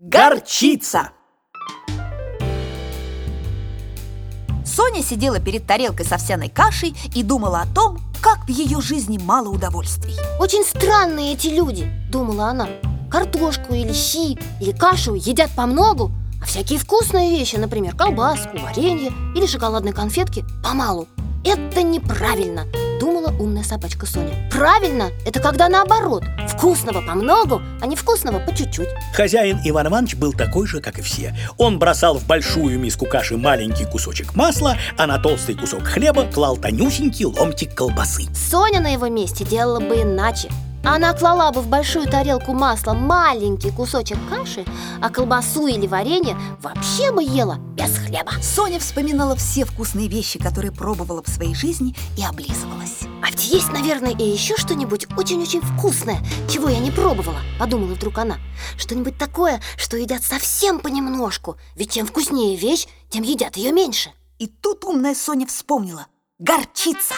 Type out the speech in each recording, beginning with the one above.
Горчица! Соня сидела перед тарелкой с овсяной кашей и думала о том, как в ее жизни мало удовольствий. Очень странные эти люди, думала она. Картошку или щи, или кашу едят по многу, а всякие вкусные вещи, например, колбаску, варенье или шоколадные конфетки, помалу. Это неправильно, умная собачка Соня. Правильно, это когда наоборот, вкусного по многу, а не вкусного по чуть-чуть. Хозяин Иван Иванович был такой же, как и все. Он бросал в большую миску каши маленький кусочек масла, а на толстый кусок хлеба клал тонюсенький ломтик колбасы. Соня на его месте делала бы иначе. Она клала бы в большую тарелку масла маленький кусочек каши, а колбасу или варенье вообще бы ела без хлеба. Соня вспоминала все вкусные вещи, которые пробовала в своей жизни и облизывалась. А ведь есть, наверное, и еще что-нибудь очень-очень вкусное, чего я не пробовала, подумала вдруг она. Что-нибудь такое, что едят совсем понемножку, ведь чем вкуснее вещь, тем едят ее меньше. И тут умная Соня вспомнила. Горчица!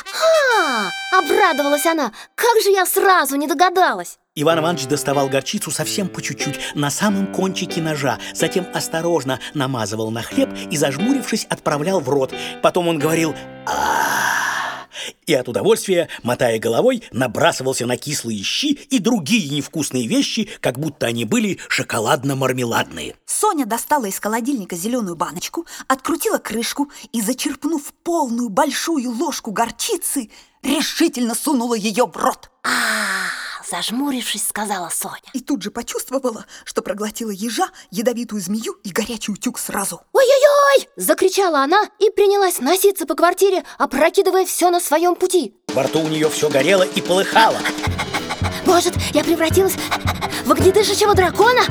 А, обрадовалась она. Как же я сразу не догадалась. Иван Иванович доставал горчицу совсем по чуть-чуть, на самом кончике ножа, затем осторожно намазывал на хлеб и, зажмурившись, отправлял в рот. Потом он говорил а и от удовольствия, мотая головой, набрасывался на кислые щи и другие невкусные вещи, как будто они были шоколадно-мармеладные. Соня достала из холодильника зеленую баночку, открутила крышку и, зачерпнув полную большую ложку горчицы, решительно сунула ее в рот. А, зажмурившись, сказала Соня. И тут же почувствовала, что проглотила ежа, ядовитую змею и горячий утюг сразу. Ой-ой-ой! Закричала она и принялась носиться по квартире, опрокидывая все на своем пути. Во рту у нее все горело и полыхало. Может, я превратилась в огнедышащего дракона?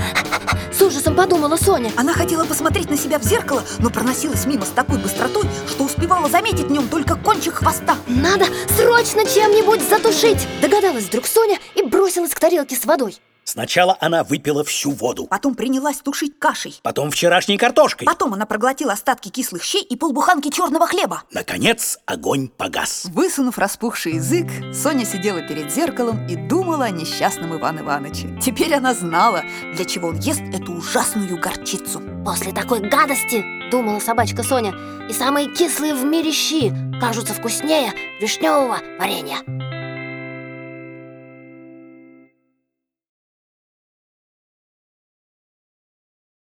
С ужасом подумала Соня. Она хотела посмотреть на себя в зеркало, но проносилась мимо с такой быстротой, что успевала заметить в нем только кончик хвоста. Надо срочно чем-нибудь затушить! Догадалась вдруг Соня и бросилась к тарелке с водой. Сначала она выпила всю воду. Потом принялась тушить кашей. Потом вчерашней картошкой. Потом она проглотила остатки кислых щей и полбуханки черного хлеба. Наконец огонь погас. Высунув распухший язык, Соня сидела перед зеркалом и думала о несчастном Иван Ивановиче. Теперь она знала, для чего он ест эту ужасную горчицу. После такой гадости, думала собачка Соня, и самые кислые в мире щи кажутся вкуснее вишневого варенья.